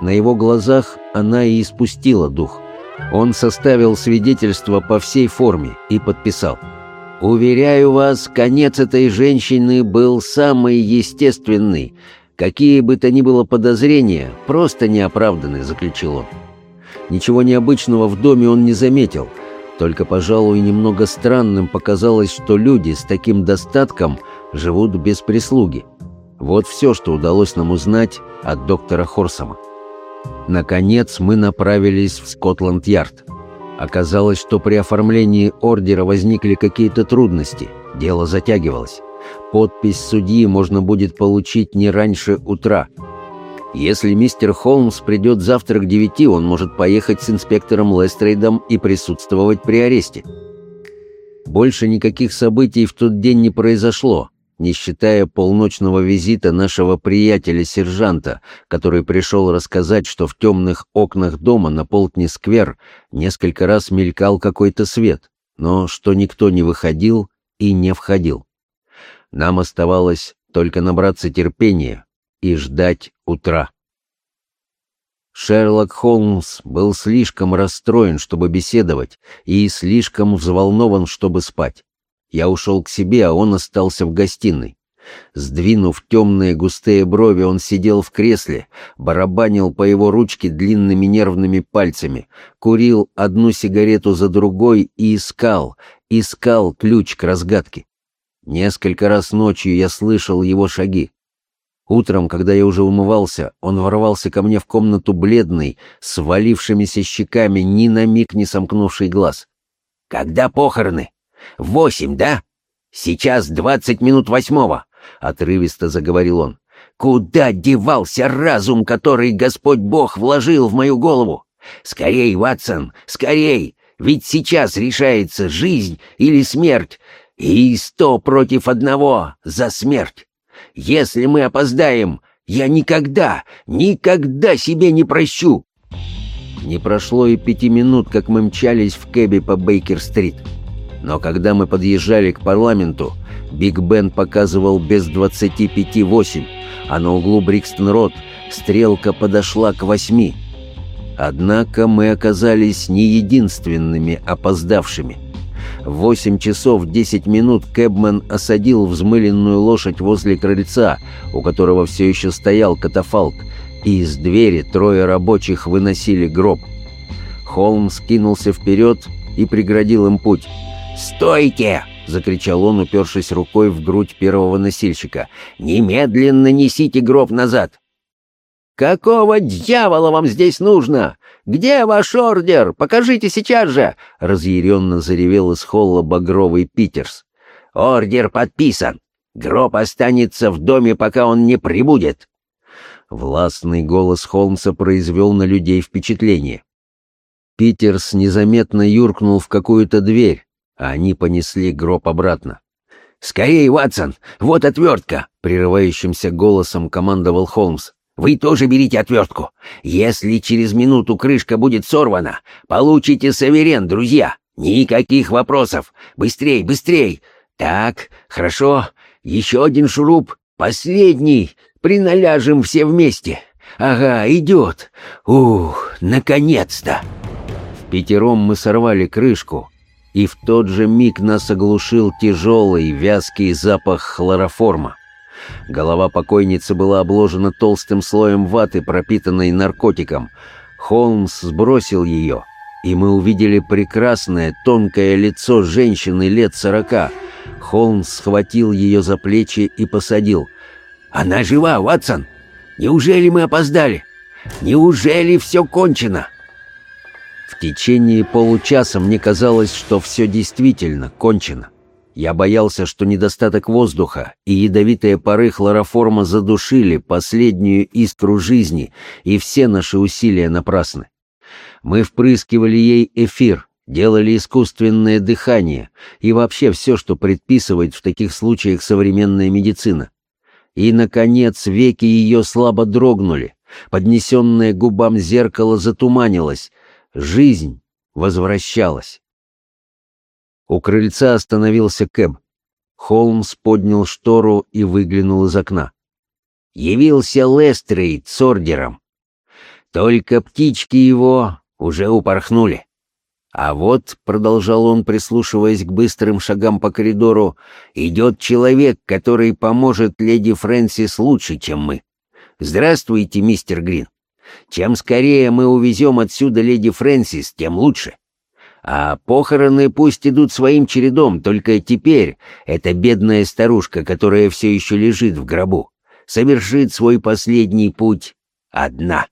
На его глазах она и испустила дух. Он составил свидетельство по всей форме и подписал. «Уверяю вас, конец этой женщины был самый естественный. Какие бы то ни было подозрения, просто неоправданны», — заключил он. Ничего необычного в доме он не заметил, только, пожалуй, немного странным показалось, что люди с таким достатком живут без прислуги. Вот все, что удалось нам узнать от доктора Хорсома. Наконец мы направились в Скотланд-Ярд. Оказалось, что при оформлении ордера возникли какие-то трудности, дело затягивалось. Подпись судьи можно будет получить не раньше утра. Если мистер Холмс придет завтра к девяти, он может поехать с инспектором Лестрейдом и присутствовать при аресте. Больше никаких событий в тот день не произошло, не считая полночного визита нашего приятеля-сержанта, который пришел рассказать, что в темных окнах дома на Полтни-сквер несколько раз мелькал какой-то свет, но что никто не выходил и не входил. Нам оставалось только набраться терпения и ждать утра. Шерлок Холмс был слишком расстроен, чтобы беседовать, и слишком взволнован, чтобы спать. Я ушел к себе, а он остался в гостиной. Сдвинув темные густые брови, он сидел в кресле, барабанил по его ручке длинными нервными пальцами, курил одну сигарету за другой и искал, искал ключ к разгадке. Несколько раз ночью я слышал его шаги. Утром, когда я уже умывался, он ворвался ко мне в комнату бледный, с валившимися щеками, ни на миг не сомкнувший глаз. «Когда похороны?» «Восемь, да? Сейчас двадцать минут восьмого», — отрывисто заговорил он. «Куда девался разум, который Господь Бог вложил в мою голову? Скорей, Ватсон, скорей! Ведь сейчас решается жизнь или смерть, и сто против одного за смерть. Если мы опоздаем, я никогда, никогда себе не прощу!» Не прошло и пяти минут, как мы мчались в кэбе по Бейкер-стрит. Но когда мы подъезжали к парламенту, Биг Бен показывал без 25-8, а на углу Брикстон-Рот стрелка подошла к восьми. Однако мы оказались не единственными опоздавшими. В 8 часов 10 минут Кэбмен осадил взмыленную лошадь возле крыльца, у которого все еще стоял катафалк, и из двери трое рабочих выносили гроб. Холмс кинулся вперед и преградил им путь. «Стойте!» — закричал он, упершись рукой в грудь первого носильщика. «Немедленно несите гроб назад!» «Какого дьявола вам здесь нужно? Где ваш ордер? Покажите сейчас же!» — разъяренно заревел из холла багровый Питерс. «Ордер подписан. Гроб останется в доме, пока он не прибудет». Властный голос Холмса произвел на людей впечатление. Питерс незаметно юркнул в какую-то дверь, а они понесли гроб обратно. «Скорей, Ватсон! Вот отвертка!» — прерывающимся голосом командовал Холмс. «Вы тоже берите отвертку. Если через минуту крышка будет сорвана, получите саверен, друзья. Никаких вопросов. Быстрей, быстрей. Так, хорошо. Еще один шуруп. Последний. Приналяжем все вместе. Ага, идет. Ух, наконец-то!» В пятером мы сорвали крышку, и в тот же миг нас оглушил тяжелый, вязкий запах хлороформа. Голова покойницы была обложена толстым слоем ваты, пропитанной наркотиком. Холмс сбросил ее, и мы увидели прекрасное, тонкое лицо женщины лет сорока. Холмс схватил ее за плечи и посадил. «Она жива, Ватсон! Неужели мы опоздали? Неужели все кончено?» В течение получаса мне казалось, что все действительно кончено. Я боялся, что недостаток воздуха и ядовитые пары хлороформа задушили последнюю искру жизни, и все наши усилия напрасны. Мы впрыскивали ей эфир, делали искусственное дыхание и вообще все, что предписывает в таких случаях современная медицина. И, наконец, веки ее слабо дрогнули, поднесенное губам зеркало затуманилось, жизнь возвращалась. У крыльца остановился Кэб. Холмс поднял штору и выглянул из окна. Явился Лестрейд с ордером. Только птички его уже упорхнули. А вот, — продолжал он, прислушиваясь к быстрым шагам по коридору, — идет человек, который поможет леди Фрэнсис лучше, чем мы. Здравствуйте, мистер Грин. Чем скорее мы увезем отсюда леди Фрэнсис, тем лучше. А похороны пусть идут своим чередом, только теперь эта бедная старушка, которая все еще лежит в гробу, совершит свой последний путь одна.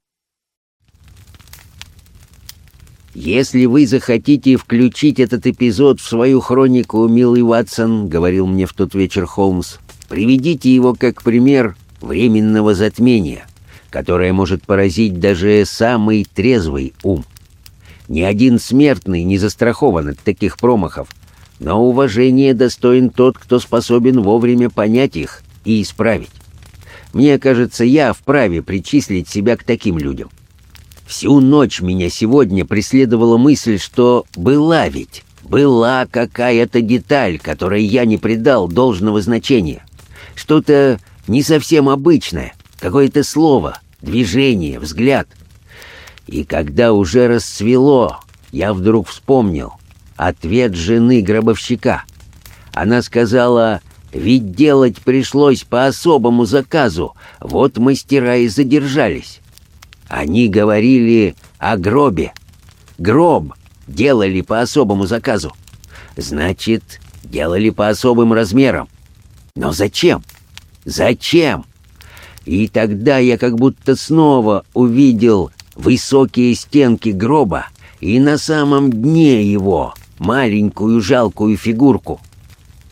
«Если вы захотите включить этот эпизод в свою хронику, милый Ватсон», — говорил мне в тот вечер Холмс, — «приведите его как пример временного затмения, которое может поразить даже самый трезвый ум». Ни один смертный не застрахован от таких промахов, но уважение достоин тот, кто способен вовремя понять их и исправить. Мне кажется, я вправе причислить себя к таким людям. Всю ночь меня сегодня преследовала мысль, что была ведь, была какая-то деталь, которой я не придал должного значения. Что-то не совсем обычное, какое-то слово, движение, взгляд — и когда уже расцвело, я вдруг вспомнил ответ жены гробовщика. Она сказала, ведь делать пришлось по особому заказу, вот мастера и задержались. Они говорили о гробе. Гроб делали по особому заказу. Значит, делали по особым размерам. Но зачем? Зачем? И тогда я как будто снова увидел высокие стенки гроба и на самом дне его маленькую жалкую фигурку.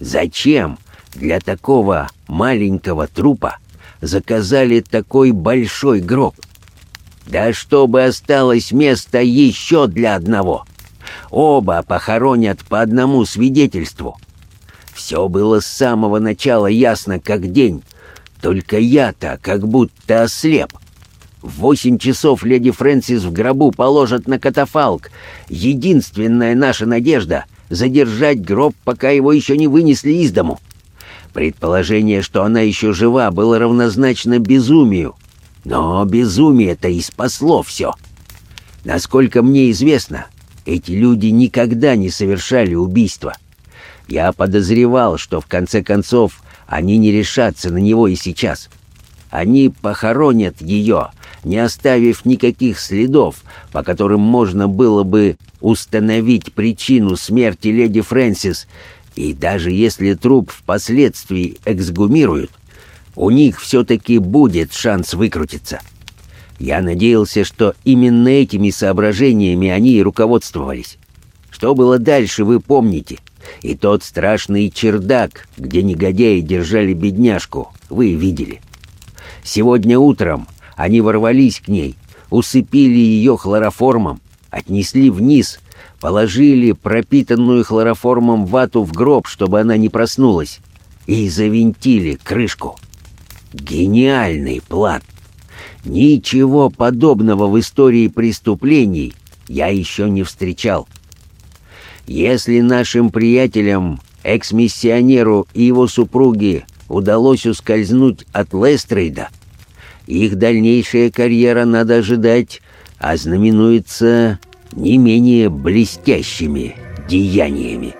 Зачем для такого маленького трупа заказали такой большой гроб? Да чтобы осталось место еще для одного. Оба похоронят по одному свидетельству. Все было с самого начала ясно, как день, только я-то как будто ослеп. В восемь часов леди Фрэнсис в гробу положат на катафалк. Единственная наша надежда — задержать гроб, пока его еще не вынесли из дому. Предположение, что она еще жива, было равнозначно безумию. Но безумие-то и спасло все. Насколько мне известно, эти люди никогда не совершали убийства. Я подозревал, что в конце концов они не решатся на него и сейчас. Они похоронят ее, не оставив никаких следов, по которым можно было бы установить причину смерти леди Фрэнсис, и даже если труп впоследствии эксгумируют, у них все-таки будет шанс выкрутиться. Я надеялся, что именно этими соображениями они и руководствовались. Что было дальше, вы помните. И тот страшный чердак, где негодяи держали бедняжку, вы видели. Сегодня утром они ворвались к ней, усыпили ее хлороформом, отнесли вниз, положили пропитанную хлороформом вату в гроб, чтобы она не проснулась, и завинтили крышку. Гениальный план. Ничего подобного в истории преступлений я еще не встречал. Если нашим приятелям, экс-миссионеру и его супруге удалось ускользнуть от Лестрейда, их дальнейшая карьера, надо ожидать, ознаменуется не менее блестящими деяниями.